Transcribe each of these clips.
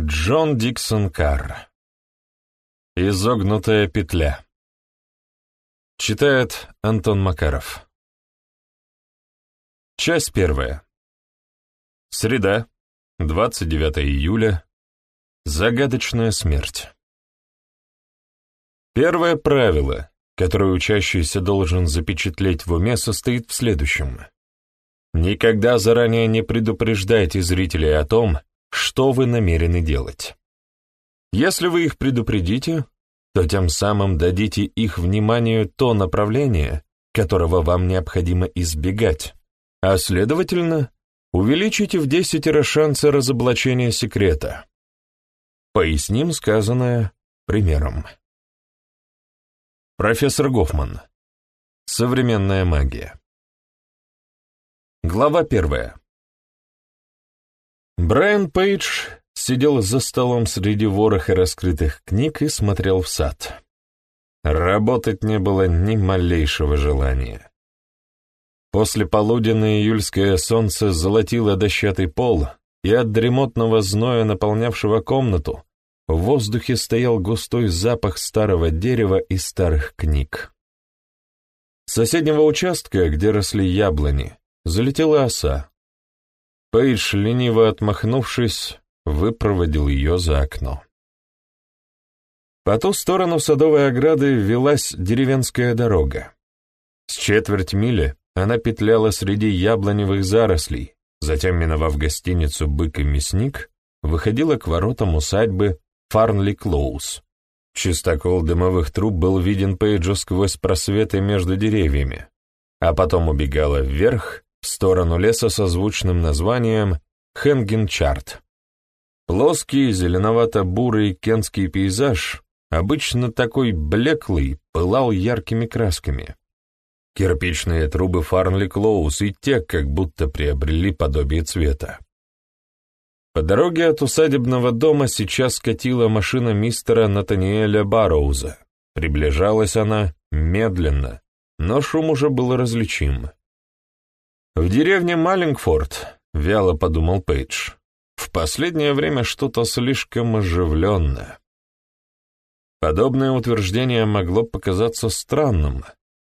Джон Диксон Карр. Изогнутая петля. Читает Антон Макаров. Часть первая. Среда, 29 июля. Загадочная смерть. Первое правило, которое учащийся должен запечатлеть в уме, состоит в следующем. Никогда заранее не предупреждайте зрителей о том, что вы намерены делать. Если вы их предупредите, то тем самым дадите их вниманию то направление, которого вам необходимо избегать, а, следовательно, увеличите в десятеро шансы разоблачения секрета. Поясним сказанное примером. Профессор Гофман. Современная магия. Глава первая. Брайан Пейдж сидел за столом среди вороха раскрытых книг и смотрел в сад. Работать не было ни малейшего желания. После полуденное июльское солнце золотило дощатый пол, и от дремотного зноя, наполнявшего комнату, в воздухе стоял густой запах старого дерева и старых книг. С соседнего участка, где росли яблони, залетела оса. Пейдж, лениво отмахнувшись, выпроводил ее за окно. По ту сторону садовой ограды велась деревенская дорога. С четверть мили она петляла среди яблоневых зарослей, затем, миновав гостиницу «Бык и мясник», выходила к воротам усадьбы Фарнли Клоус. Чистокол дымовых труб был виден Пейджу сквозь просветы между деревьями, а потом убегала вверх, в сторону леса со звучным названием Хенгенчарт. Плоский, зеленовато-бурый кентский пейзаж, обычно такой блеклый, пылал яркими красками. Кирпичные трубы Фарнли Клоус и те как будто приобрели подобие цвета. По дороге от усадебного дома сейчас катила машина мистера Натаниэля Барроуза. Приближалась она медленно, но шум уже был различим. В деревне Маллингфорд, вяло подумал Пейдж, в последнее время что-то слишком оживленное. Подобное утверждение могло показаться странным,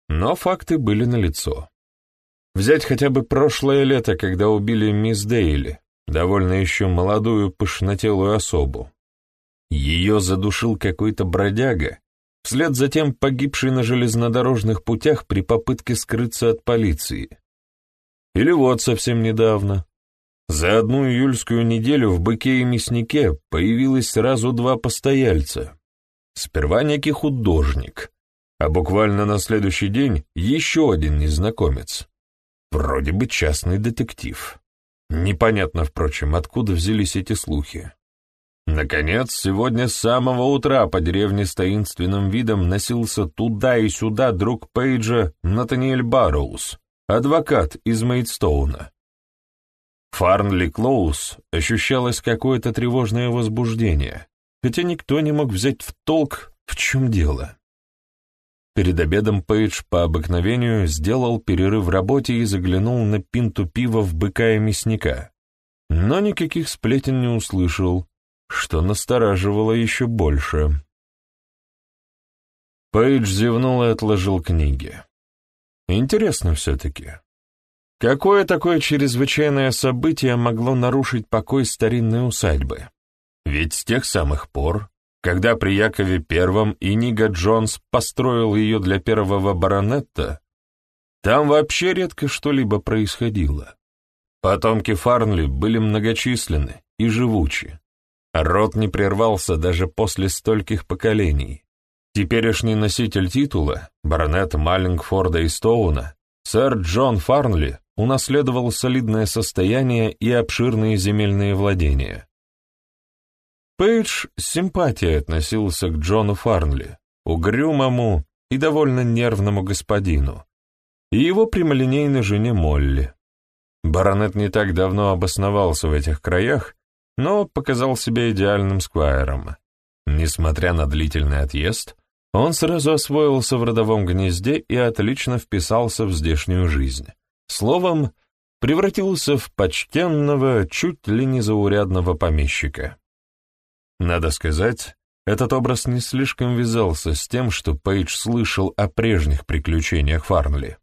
но факты были налицо. Взять хотя бы прошлое лето, когда убили мисс Дейли, довольно еще молодую пышнотелую особу. Ее задушил какой-то бродяга, вслед за тем погибший на железнодорожных путях при попытке скрыться от полиции. Или вот совсем недавно. За одну июльскую неделю в «Быке и мяснике» появилось сразу два постояльца. Сперва некий художник, а буквально на следующий день еще один незнакомец. Вроде бы частный детектив. Непонятно, впрочем, откуда взялись эти слухи. Наконец, сегодня с самого утра по деревне с таинственным видом носился туда и сюда друг Пейджа Натаниэль Барроуз, адвокат из Мейдстоуна. Фарнли Клоус ощущалось какое-то тревожное возбуждение, хотя никто не мог взять в толк, в чем дело. Перед обедом Пейдж по обыкновению сделал перерыв в работе и заглянул на пинту пива в быка и мясника, но никаких сплетен не услышал, что настораживало еще больше. Пейдж зевнул и отложил книги. Интересно все-таки. Какое такое чрезвычайное событие могло нарушить покой старинной усадьбы? Ведь с тех самых пор, когда при Якове Первом Инига Джонс построил ее для первого баронетта, там вообще редко что-либо происходило. Потомки Фарнли были многочисленны и живучи. Род не прервался даже после стольких поколений. Теперешний носитель титула, баронет Маллингфорда и Стоуна, сэр Джон Фарнли, унаследовал солидное состояние и обширные земельные владения. Пейдж с симпатией относился к Джону Фарнли, угрюмому и довольно нервному господину, и его прямолинейной жене Молли. Баронет не так давно обосновался в этих краях, но показал себя идеальным сквайром. Несмотря на длительный отъезд, он сразу освоился в родовом гнезде и отлично вписался в здешнюю жизнь. Словом, превратился в почтенного, чуть ли не заурядного помещика. Надо сказать, этот образ не слишком вязался с тем, что Пейдж слышал о прежних приключениях Фарнли.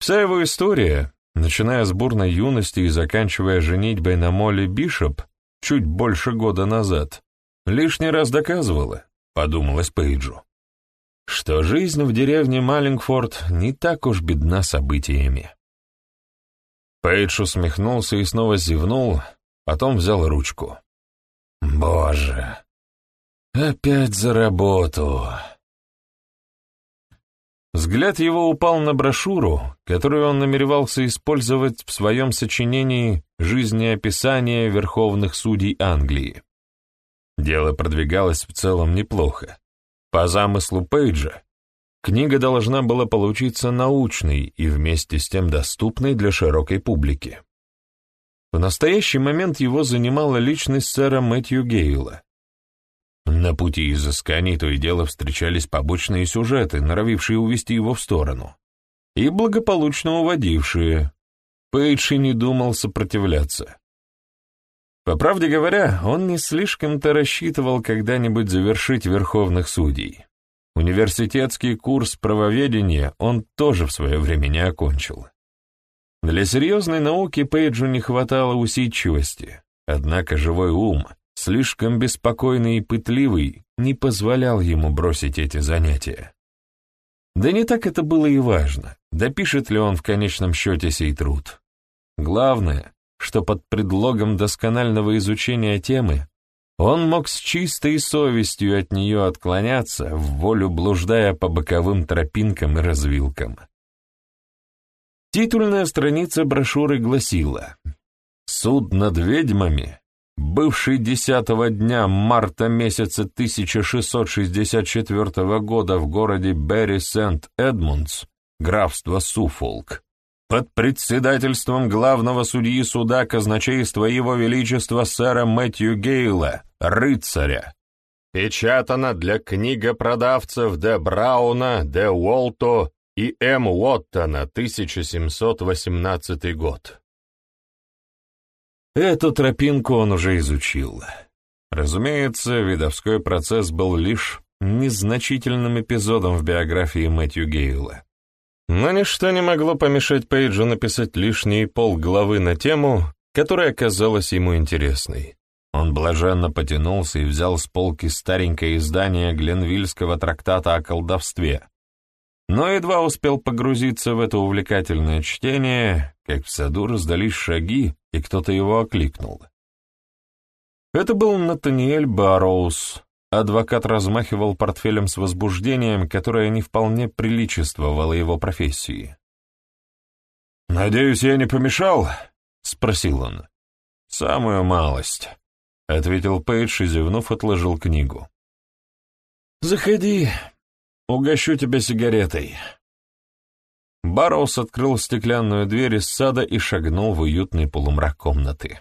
Вся его история, начиная с бурной юности и заканчивая женитьбой на Молли Бишоп чуть больше года назад, лишний раз доказывала, подумалось Пейджу, что жизнь в деревне Маллингфорд не так уж бедна событиями. Пейдж усмехнулся и снова зевнул, потом взял ручку. «Боже, опять за работу!» Взгляд его упал на брошюру, которую он намеревался использовать в своем сочинении «Жизнеописание верховных судей Англии». Дело продвигалось в целом неплохо. По замыслу Пейджа, книга должна была получиться научной и вместе с тем доступной для широкой публики. В настоящий момент его занимала личность сэра Мэтью Гейла, на пути изысканий то и дело встречались побочные сюжеты, норовившие увести его в сторону, и благополучно уводившие. Пейдж и не думал сопротивляться. По правде говоря, он не слишком-то рассчитывал когда-нибудь завершить верховных судей. Университетский курс правоведения он тоже в свое время не окончил. Для серьезной науки Пейджу не хватало усидчивости, однако живой ум — слишком беспокойный и пытливый, не позволял ему бросить эти занятия. Да не так это было и важно, допишет ли он в конечном счете сей труд. Главное, что под предлогом досконального изучения темы он мог с чистой совестью от нее отклоняться, в волю блуждая по боковым тропинкам и развилкам. Титульная страница брошюры гласила «Суд над ведьмами бывший десятого дня марта месяца 1664 года в городе Берри-Сент-Эдмундс, графство Суфолк, под председательством главного судьи суда казначейства Его Величества сэра Мэтью Гейла, рыцаря, печатано для книгопродавцев Де Брауна, Де Уолто и М. Уоттона, 1718 год. Эту тропинку он уже изучил. Разумеется, видовской процесс был лишь незначительным эпизодом в биографии Мэтью Гейла. Но ничто не могло помешать Пейджу написать лишние полглавы на тему, которая казалась ему интересной. Он блаженно потянулся и взял с полки старенькое издание Гленвильского трактата о колдовстве, но едва успел погрузиться в это увлекательное чтение, как в саду раздались шаги, и кто-то его окликнул. Это был Натаниэль Барроуз. Адвокат размахивал портфелем с возбуждением, которое не вполне приличествовало его профессии. «Надеюсь, я не помешал?» — спросил он. «Самую малость», — ответил Пейдж и, зевнув, отложил книгу. «Заходи», Угощу тебя сигаретой». Барроуз открыл стеклянную дверь из сада и шагнул в уютный полумрак комнаты.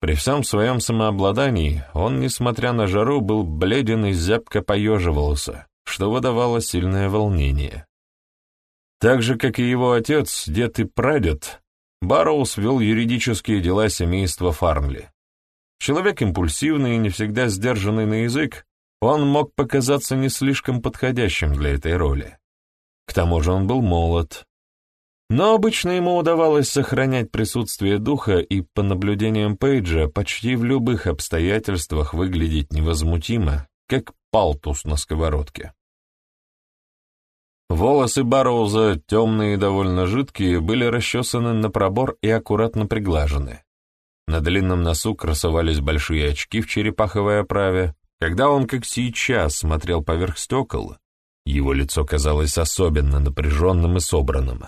При всем своем самообладании он, несмотря на жару, был бледен и зябко поеживался, что выдавало сильное волнение. Так же, как и его отец, дед и прадед, Барроуз вел юридические дела семейства Фарнли. Человек импульсивный и не всегда сдержанный на язык, он мог показаться не слишком подходящим для этой роли. К тому же он был молод. Но обычно ему удавалось сохранять присутствие духа и, по наблюдениям Пейджа, почти в любых обстоятельствах выглядеть невозмутимо, как палтус на сковородке. Волосы Барроуза, темные и довольно жидкие, были расчесаны на пробор и аккуратно приглажены. На длинном носу красовались большие очки в черепаховой оправе, когда он, как сейчас, смотрел поверх стекол, его лицо казалось особенно напряженным и собранным.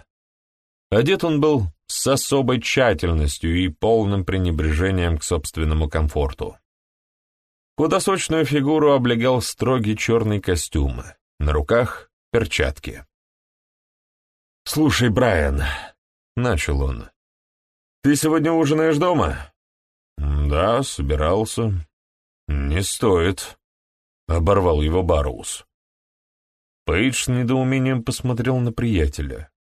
Одет он был с особой тщательностью и полным пренебрежением к собственному комфорту. Худосочную фигуру облегал строгий черный костюм, на руках — перчатки. «Слушай, Брайан», — начал он, — «ты сегодня ужинаешь дома?» «Да, собирался», «Не стоит», — оборвал его Барроуз. Пейдж с недоумением посмотрел на приятеля.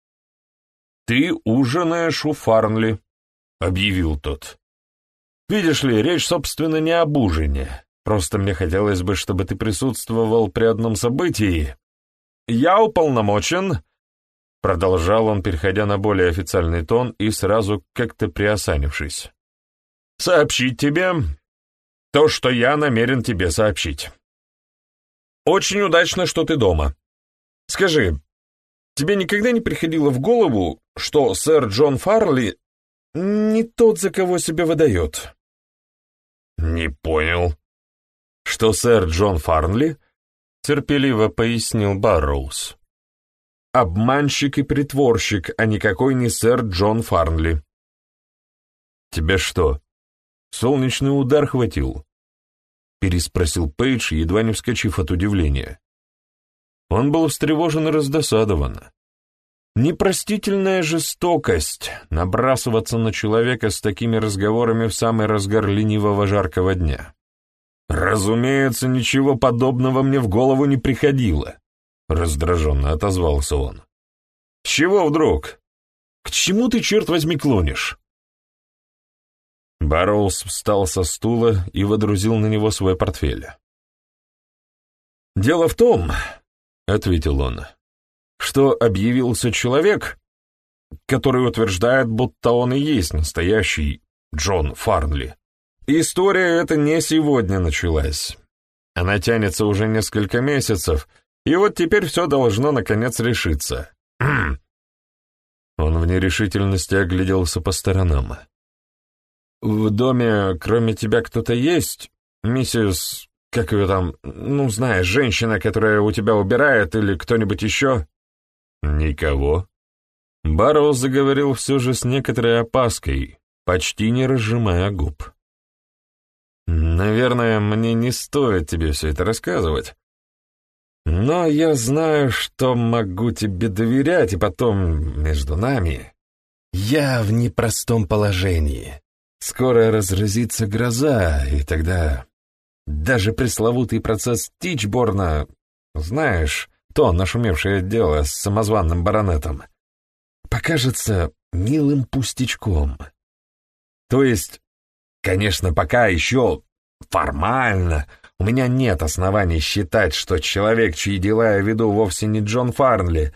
«Ты ужинаешь у Фарнли», — объявил тот. Видишь ли, речь, собственно, не об ужине. Просто мне хотелось бы, чтобы ты присутствовал при одном событии. Я уполномочен...» Продолжал он, переходя на более официальный тон и сразу как-то приосанившись. «Сообщить тебе то, что я намерен тебе сообщить. Очень удачно, что ты дома. Скажи, тебе никогда не приходило в голову, что сэр Джон Фарли не тот, за кого себя выдает?» «Не понял», что сэр Джон Фарнли, терпеливо пояснил Барроуз, обманщик и притворщик, а никакой не сэр Джон Фарнли. Тебе что, солнечный удар хватил? Переспросил Пейдж, едва не вскочив от удивления. Он был встревожен и раздосадован. Непростительная жестокость набрасываться на человека с такими разговорами в самый разгар ленивого жаркого дня. «Разумеется, ничего подобного мне в голову не приходило», — раздраженно отозвался он. чего вдруг? К чему ты, черт возьми, клонишь?» Барроуз встал со стула и водрузил на него свой портфель. «Дело в том», — ответил он, — «что объявился человек, который утверждает, будто он и есть настоящий Джон Фарнли. История эта не сегодня началась. Она тянется уже несколько месяцев, и вот теперь все должно наконец решиться. Он в нерешительности огляделся по сторонам. «В доме, кроме тебя, кто-то есть? Миссис... Как ее там... Ну, знаешь, женщина, которая у тебя убирает, или кто-нибудь еще?» «Никого». Барроу заговорил все же с некоторой опаской, почти не разжимая губ. Наверное, мне не стоит тебе все это рассказывать. Но я знаю, что могу тебе доверять, и потом между нами. Я в непростом положении. Скоро разразится гроза, и тогда даже пресловутый процесс Тичборна, знаешь, то нашумевшее дело с самозванным баронетом, покажется милым пустячком. То есть Конечно, пока еще формально у меня нет оснований считать, что человек, чьи дела я веду, вовсе не Джон Фарнли.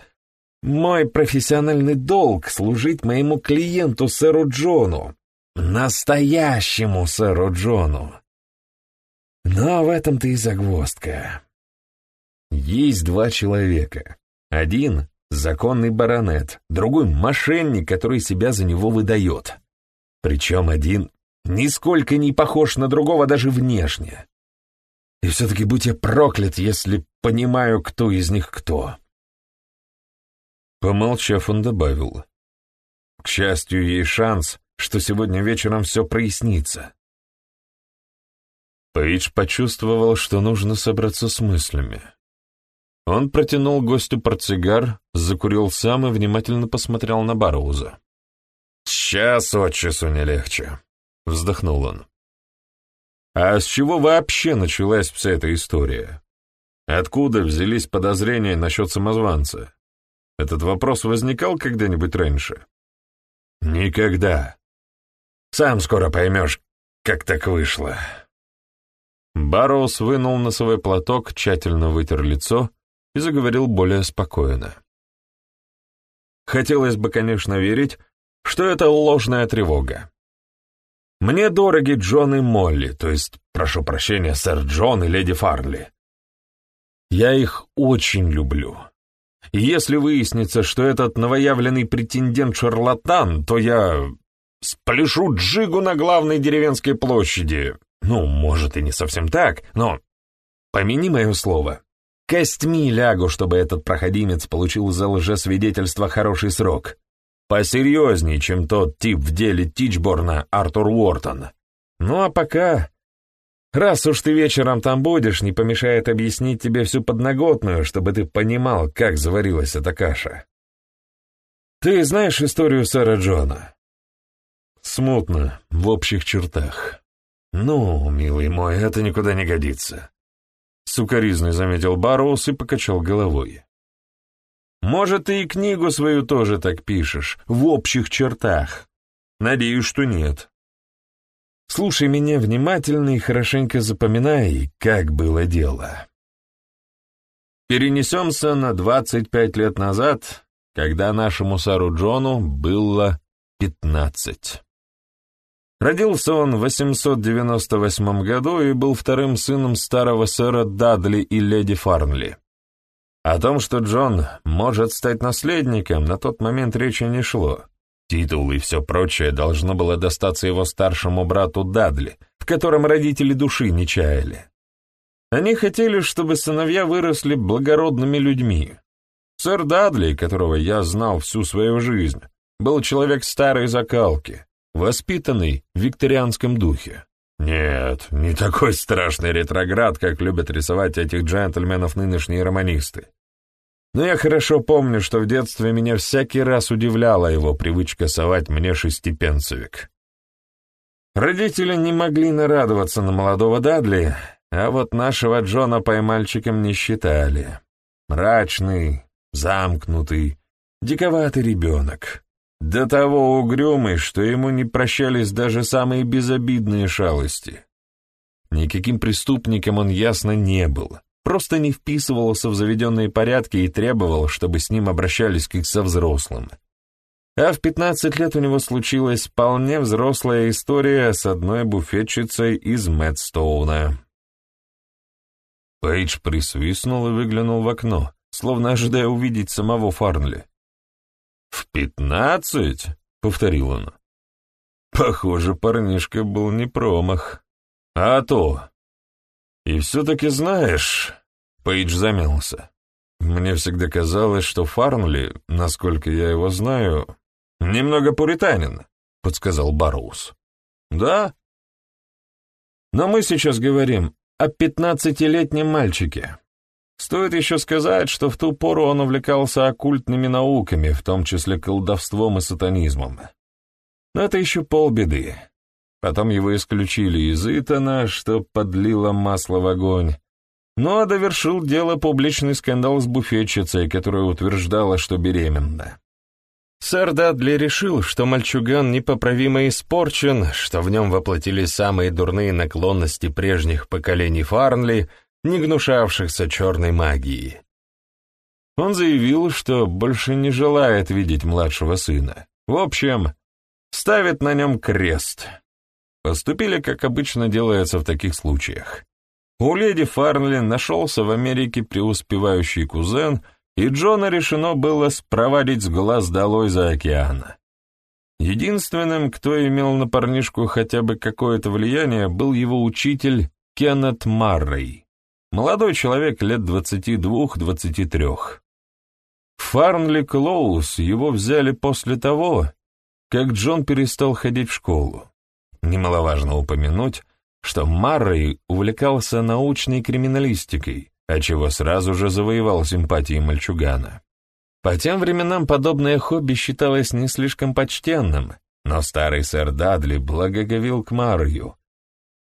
Мой профессиональный долг — служить моему клиенту, сэру Джону. Настоящему сэру Джону. Но в этом-то и загвоздка. Есть два человека. Один — законный баронет, другой — мошенник, который себя за него выдает. Причем один нисколько не похож на другого даже внешне. И все-таки будь я проклят, если понимаю, кто из них кто. Помолчав, он добавил. К счастью, есть шанс, что сегодня вечером все прояснится. Пейдж почувствовал, что нужно собраться с мыслями. Он протянул гостю портсигар, закурил сам и внимательно посмотрел на Барроуза. «Час от часу не легче», — вздохнул он. «А с чего вообще началась вся эта история? Откуда взялись подозрения насчет самозванца? Этот вопрос возникал когда-нибудь раньше?» «Никогда. Сам скоро поймешь, как так вышло». Барроуз вынул носовой платок, тщательно вытер лицо и заговорил более спокойно. Хотелось бы, конечно, верить, что это ложная тревога. Мне дороги Джон и Молли, то есть, прошу прощения, сэр Джон и леди Фарли. Я их очень люблю. И если выяснится, что этот новоявленный претендент шарлатан, то я спляшу джигу на главной деревенской площади. Ну, может, и не совсем так, но помяни мое слово. Костьми лягу, чтобы этот проходимец получил за лжесвидетельство хороший срок посерьезнее, чем тот тип в деле Тичборна Артур Уортон. Ну а пока... Раз уж ты вечером там будешь, не помешает объяснить тебе всю подноготную, чтобы ты понимал, как заварилась эта каша. Ты знаешь историю сэра Джона? Смутно, в общих чертах. Ну, милый мой, это никуда не годится. Сукаризный заметил Барроуз и покачал головой. Может, ты и книгу свою тоже так пишешь, в общих чертах. Надеюсь, что нет. Слушай меня внимательно и хорошенько запоминай, как было дело. Перенесемся на 25 лет назад, когда нашему Сару Джону было 15. Родился он в 898 году и был вторым сыном старого сэра Дадли и леди Фарнли. О том, что Джон может стать наследником, на тот момент речи не шло. Титул и все прочее должно было достаться его старшему брату Дадли, в котором родители души не чаяли. Они хотели, чтобы сыновья выросли благородными людьми. Сэр Дадли, которого я знал всю свою жизнь, был человек старой закалки, воспитанный в викторианском духе. Нет, не такой страшный ретроград, как любят рисовать этих джентльменов нынешние романисты. Но я хорошо помню, что в детстве меня всякий раз удивляла его привычка совать мне шестипенцевик. Родители не могли нарадоваться на молодого Дадли, а вот нашего Джона поймальчиком не считали. Мрачный, замкнутый, диковатый ребенок. До того угрюмый, что ему не прощались даже самые безобидные шалости. Никаким преступником он ясно не был, просто не вписывался в заведенные порядки и требовал, чтобы с ним обращались как со взрослым. А в 15 лет у него случилась вполне взрослая история с одной буфетчицей из Мэтстоуна. Пейдж присвистнул и выглянул в окно, словно ожидая увидеть самого Фарнли. «В пятнадцать?» — повторил он. Похоже, парнишка был не промах. А то, «И все-таки знаешь...» — Пейдж замялся. «Мне всегда казалось, что Фарнли, насколько я его знаю, немного пуританин», — подсказал Барроуз. «Да? Но мы сейчас говорим о пятнадцатилетнем мальчике. Стоит еще сказать, что в ту пору он увлекался оккультными науками, в том числе колдовством и сатанизмом. Но это еще полбеды. Потом его исключили из Итана, что подлило масло в огонь. Ну а довершил дело публичный скандал с буфетчицей, которая утверждала, что беременна. Сэр Дадли решил, что мальчуган непоправимо испорчен, что в нем воплотились самые дурные наклонности прежних поколений Фарнли, не гнушавшихся черной магией. Он заявил, что больше не желает видеть младшего сына. В общем, ставит на нем крест — Поступили, как обычно делается в таких случаях. У леди Фарнли нашелся в Америке преуспевающий кузен, и Джона решено было спровадить с глаз долой за океана. Единственным, кто имел на парнишку хотя бы какое-то влияние, был его учитель Кеннет Маррей, молодой человек лет 22-23. Фарнли Клоус его взяли после того, как Джон перестал ходить в школу. Немаловажно упомянуть, что Маррей увлекался научной криминалистикой, отчего сразу же завоевал симпатии мальчугана. По тем временам подобное хобби считалось не слишком почтенным, но старый сэр Дадли благоговел к Маррию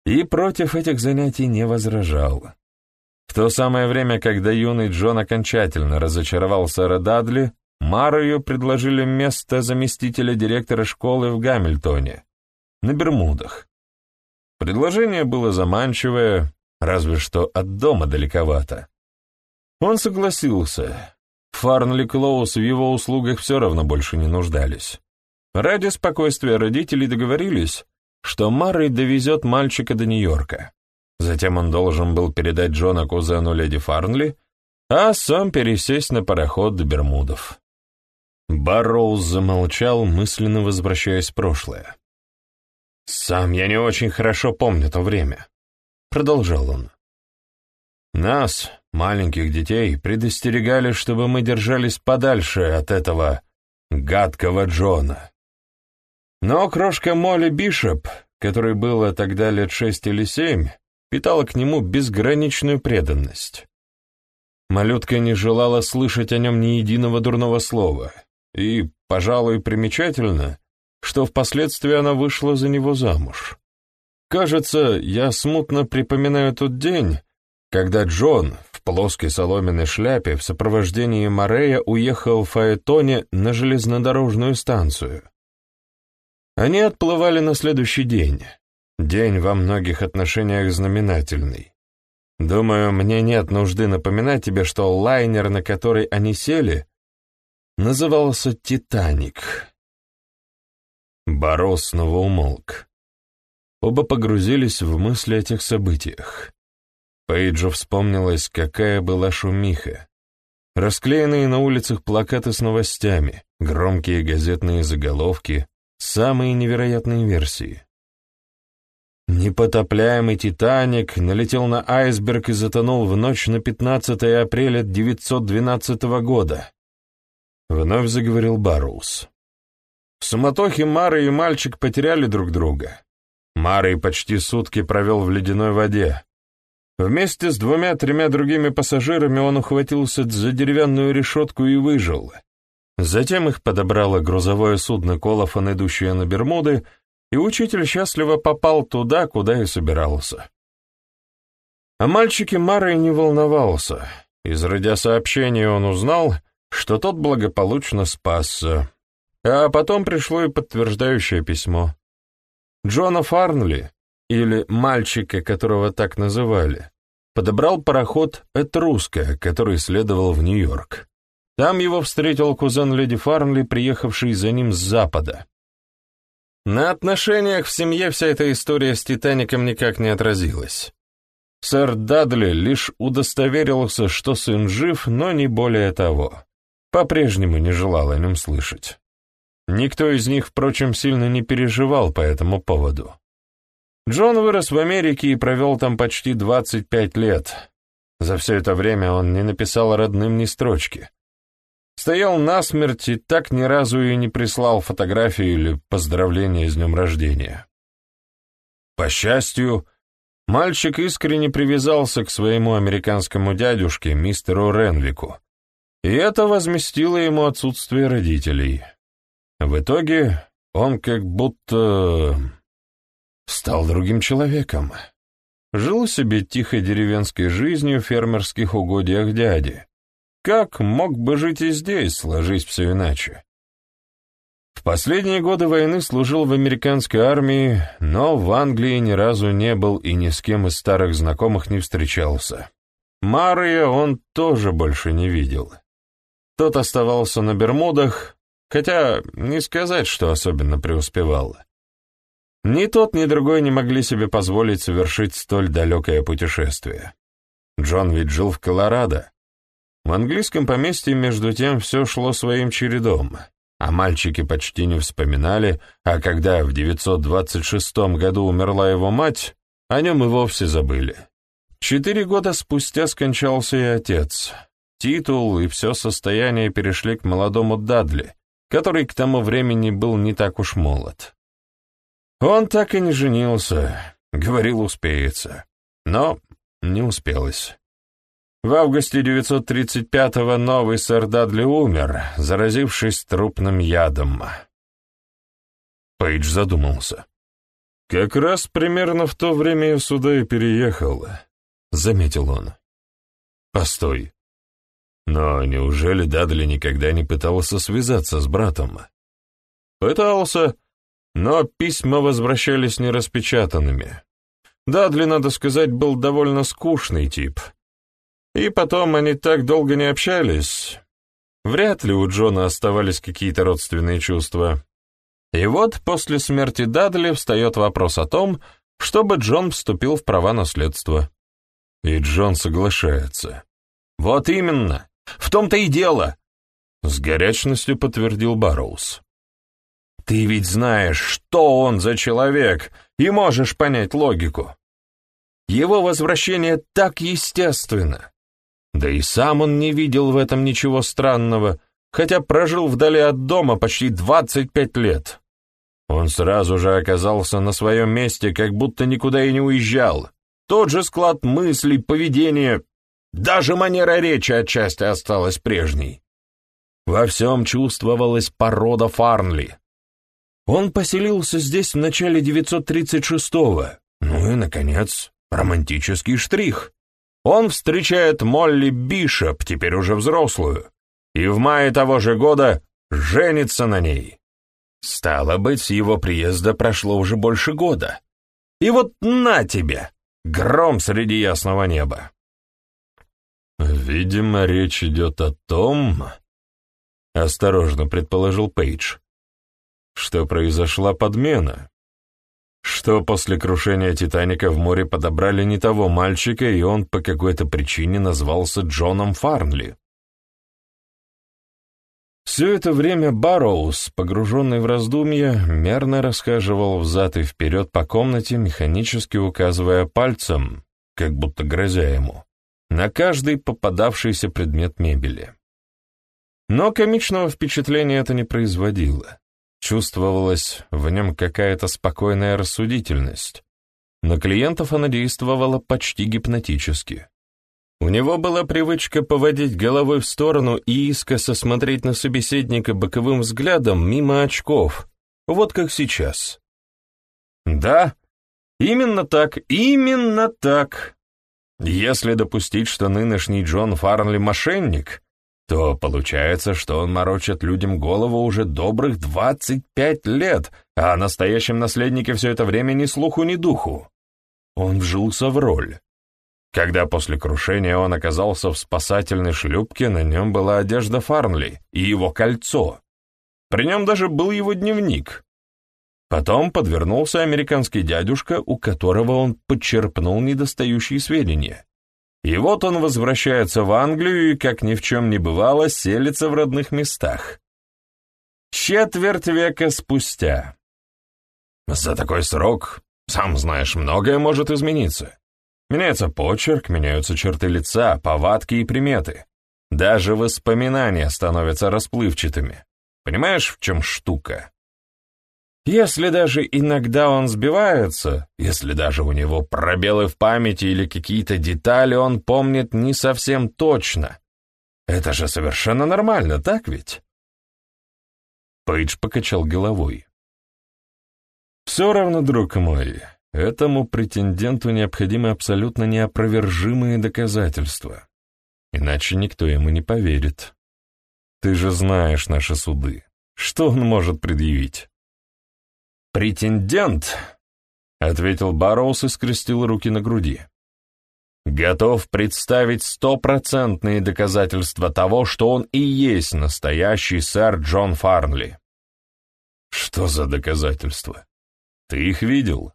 и против этих занятий не возражал. В то самое время, когда юный Джон окончательно разочаровал сэра Дадли, Маррию предложили место заместителя директора школы в Гамильтоне, на Бермудах. Предложение было заманчивое, разве что от дома далековато. Он согласился. Фарнли Клоус в его услугах все равно больше не нуждались. Ради спокойствия родителей договорились, что Маррей довезет мальчика до Нью-Йорка. Затем он должен был передать Джона кузену леди Фарнли, а сам пересесть на пароход до Бермудов. Барроуз замолчал, мысленно возвращаясь в прошлое. «Сам я не очень хорошо помню то время», — продолжал он. «Нас, маленьких детей, предостерегали, чтобы мы держались подальше от этого гадкого Джона. Но крошка Молли Бишоп, которой было тогда лет шесть или семь, питала к нему безграничную преданность. Малютка не желала слышать о нем ни единого дурного слова, и, пожалуй, примечательно, что впоследствии она вышла за него замуж. Кажется, я смутно припоминаю тот день, когда Джон в плоской соломенной шляпе в сопровождении Морея уехал в Фаэтоне на железнодорожную станцию. Они отплывали на следующий день. День во многих отношениях знаменательный. Думаю, мне нет нужды напоминать тебе, что лайнер, на который они сели, назывался «Титаник». Барос снова умолк. Оба погрузились в мысли о тех событиях. Пейджу вспомнилась, какая была шумиха. Расклеенные на улицах плакаты с новостями, громкие газетные заголовки, самые невероятные версии. Непотопляемый «Титаник» налетел на айсберг и затонул в ночь на 15 апреля 912 года. Вновь заговорил Барроуз. В суматохе Мара и мальчик потеряли друг друга. Марой почти сутки провел в ледяной воде. Вместе с двумя-тремя другими пассажирами он ухватился за деревянную решетку и выжил. Затем их подобрало грузовое судно Колофан, идущее на Бермуды, и учитель счастливо попал туда, куда и собирался. О мальчике Марой не волновался. Из радиосообщения он узнал, что тот благополучно спасся. А потом пришло и подтверждающее письмо. Джона Фарнли, или мальчика, которого так называли, подобрал пароход «Этруска», который следовал в Нью-Йорк. Там его встретил кузен леди Фарнли, приехавший за ним с запада. На отношениях в семье вся эта история с «Титаником» никак не отразилась. Сэр Дадли лишь удостоверился, что сын жив, но не более того. По-прежнему не желал о нем слышать. Никто из них, впрочем, сильно не переживал по этому поводу. Джон вырос в Америке и провел там почти 25 лет. За все это время он не написал родным ни строчки. Стоял насмерть и так ни разу и не прислал фотографию или поздравление с днем рождения. По счастью, мальчик искренне привязался к своему американскому дядюшке, мистеру Ренвику, и это возместило ему отсутствие родителей. В итоге он как будто стал другим человеком. Жил себе тихой деревенской жизнью в фермерских угодьях дяди, как мог бы жить и здесь, сложись все иначе? В последние годы войны служил в американской армии, но в Англии ни разу не был и ни с кем из старых знакомых не встречался. Мария он тоже больше не видел. Тот оставался на Бермудах, хотя не сказать, что особенно преуспевал. Ни тот, ни другой не могли себе позволить совершить столь далекое путешествие. Джон ведь жил в Колорадо, в английском поместье, между тем, все шло своим чередом, а мальчики почти не вспоминали, а когда в 926 году умерла его мать, о нем и вовсе забыли. Четыре года спустя скончался и отец. Титул и все состояние перешли к молодому Дадли, который к тому времени был не так уж молод. Он так и не женился, говорил, успеется, но не успелось. В августе 935-го новый сэр Дадли умер, заразившись трупным ядом. Пейдж задумался. «Как раз примерно в то время я сюда и переехал», — заметил он. «Постой. Но неужели Дадли никогда не пытался связаться с братом?» «Пытался, но письма возвращались нераспечатанными. Дадли, надо сказать, был довольно скучный тип». И потом они так долго не общались. Вряд ли у Джона оставались какие-то родственные чувства. И вот после смерти Дадли встает вопрос о том, чтобы Джон вступил в права наследства. И Джон соглашается. «Вот именно! В том-то и дело!» С горячностью подтвердил Барроуз. «Ты ведь знаешь, что он за человек, и можешь понять логику. Его возвращение так естественно. Да и сам он не видел в этом ничего странного, хотя прожил вдали от дома почти 25 лет. Он сразу же оказался на своем месте, как будто никуда и не уезжал. Тот же склад мыслей, поведения, даже манера речи отчасти осталась прежней. Во всем чувствовалась порода Фарнли. Он поселился здесь в начале 936-го. Ну и, наконец, романтический штрих. Он встречает Молли Бишоп, теперь уже взрослую, и в мае того же года женится на ней. Стало быть, с его приезда прошло уже больше года. И вот на тебе! Гром среди ясного неба!» «Видимо, речь идет о том...» — осторожно предположил Пейдж, что произошла подмена, что после крушения «Титаника» в море подобрали не того мальчика, и он по какой-то причине назвался Джоном Фарнли. Все это время Барроуз, погруженный в раздумья, мерно расхаживал взад и вперед по комнате, механически указывая пальцем, как будто грозя ему, на каждый попадавшийся предмет мебели. Но комичного впечатления это не производило. Чувствовалась в нем какая-то спокойная рассудительность. На клиентов она действовала почти гипнотически. У него была привычка поводить головой в сторону и искоса смотреть на собеседника боковым взглядом мимо очков, вот как сейчас. Да, именно так, именно так. Если допустить, что нынешний Джон Фарнли мошенник, то получается, что он морочит людям голову уже добрых 25 лет, а о настоящем наследнике все это время ни слуху, ни духу. Он вжился в роль. Когда после крушения он оказался в спасательной шлюпке, на нем была одежда Фарнли и его кольцо. При нем даже был его дневник. Потом подвернулся американский дядюшка, у которого он подчерпнул недостающие сведения. И вот он возвращается в Англию и, как ни в чем не бывало, селится в родных местах. Четверть века спустя. За такой срок, сам знаешь, многое может измениться. Меняется почерк, меняются черты лица, повадки и приметы. Даже воспоминания становятся расплывчатыми. Понимаешь, в чем штука? Если даже иногда он сбивается, если даже у него пробелы в памяти или какие-то детали он помнит не совсем точно, это же совершенно нормально, так ведь? Пейдж покачал головой. «Все равно, друг мой, этому претенденту необходимы абсолютно неопровержимые доказательства, иначе никто ему не поверит. Ты же знаешь наши суды. Что он может предъявить?» «Претендент», — ответил Барроуз и скрестил руки на груди, — «готов представить стопроцентные доказательства того, что он и есть настоящий сэр Джон Фарнли». «Что за доказательства? Ты их видел?»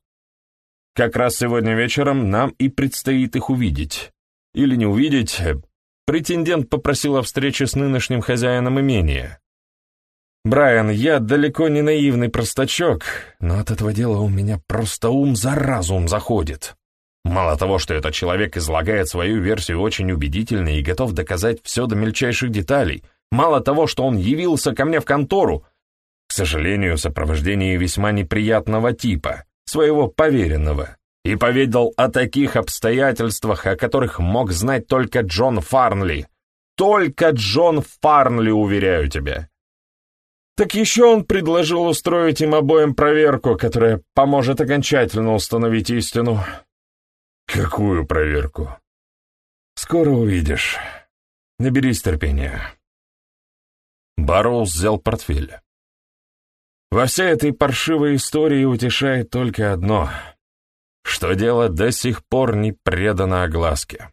«Как раз сегодня вечером нам и предстоит их увидеть. Или не увидеть. Претендент попросил о встрече с нынешним хозяином имения». «Брайан, я далеко не наивный простачок, но от этого дела у меня просто ум за разум заходит. Мало того, что этот человек излагает свою версию очень убедительно и готов доказать все до мельчайших деталей, мало того, что он явился ко мне в контору, к сожалению, сопровождение весьма неприятного типа, своего поверенного, и поведал о таких обстоятельствах, о которых мог знать только Джон Фарнли. Только Джон Фарнли, уверяю тебя. Так еще он предложил устроить им обоим проверку, которая поможет окончательно установить истину. Какую проверку? Скоро увидишь. Наберись терпения. Барроуз взял портфель. Во всей этой паршивой истории утешает только одно, что дело до сих пор не предано огласке.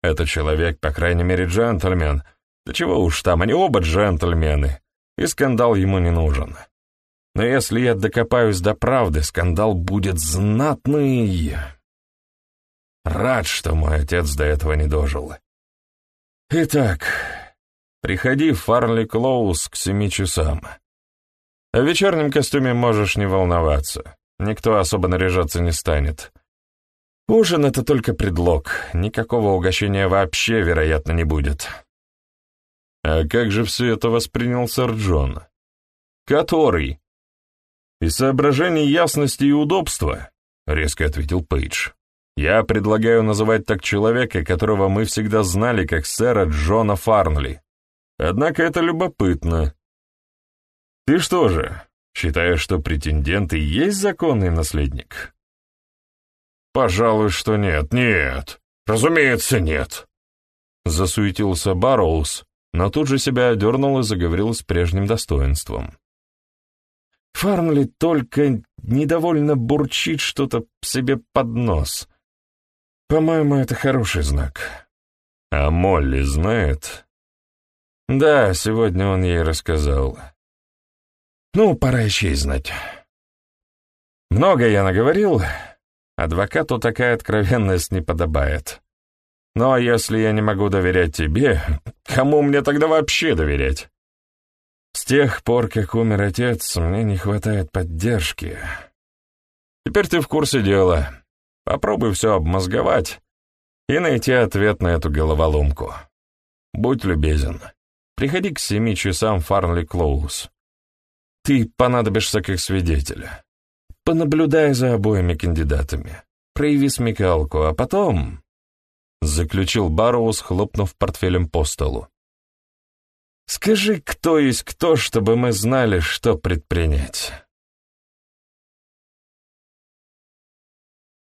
Этот человек, по крайней мере, джентльмен. Да чего уж там, они оба джентльмены и скандал ему не нужен. Но если я докопаюсь до правды, скандал будет знатный. Рад, что мой отец до этого не дожил. Итак, приходи в Фарли Клоус к семи часам. В вечернем костюме можешь не волноваться. Никто особо наряжаться не станет. Ужин — это только предлог. Никакого угощения вообще, вероятно, не будет. А как же все это воспринял сэр Джон? Который? Из соображений ясности и удобства, резко ответил Пейдж. Я предлагаю называть так человека, которого мы всегда знали как сэра Джона Фарнли. Однако это любопытно. Ты что же, считаешь, что претендент и есть законный наследник? Пожалуй, что нет. Нет. Разумеется, нет. Засуетился Барроуз, но тут же себя одернул и заговорил с прежним достоинством. Фарнли только недовольно бурчит что-то себе под нос. По-моему, это хороший знак. А Молли знает? Да, сегодня он ей рассказал. Ну, пора еще и знать. Много я наговорил. Адвокату такая откровенность не подобает. Но если я не могу доверять тебе, кому мне тогда вообще доверять? С тех пор, как умер отец, мне не хватает поддержки. Теперь ты в курсе дела. Попробуй все обмозговать и найти ответ на эту головоломку. Будь любезен. Приходи к семи часам Фарнли Клоуз. Ты понадобишься как свидетель. Понаблюдай за обоими кандидатами. Прояви смекалку, а потом...» Заключил Барроуз, хлопнув портфелем по столу. «Скажи, кто есть кто, чтобы мы знали, что предпринять».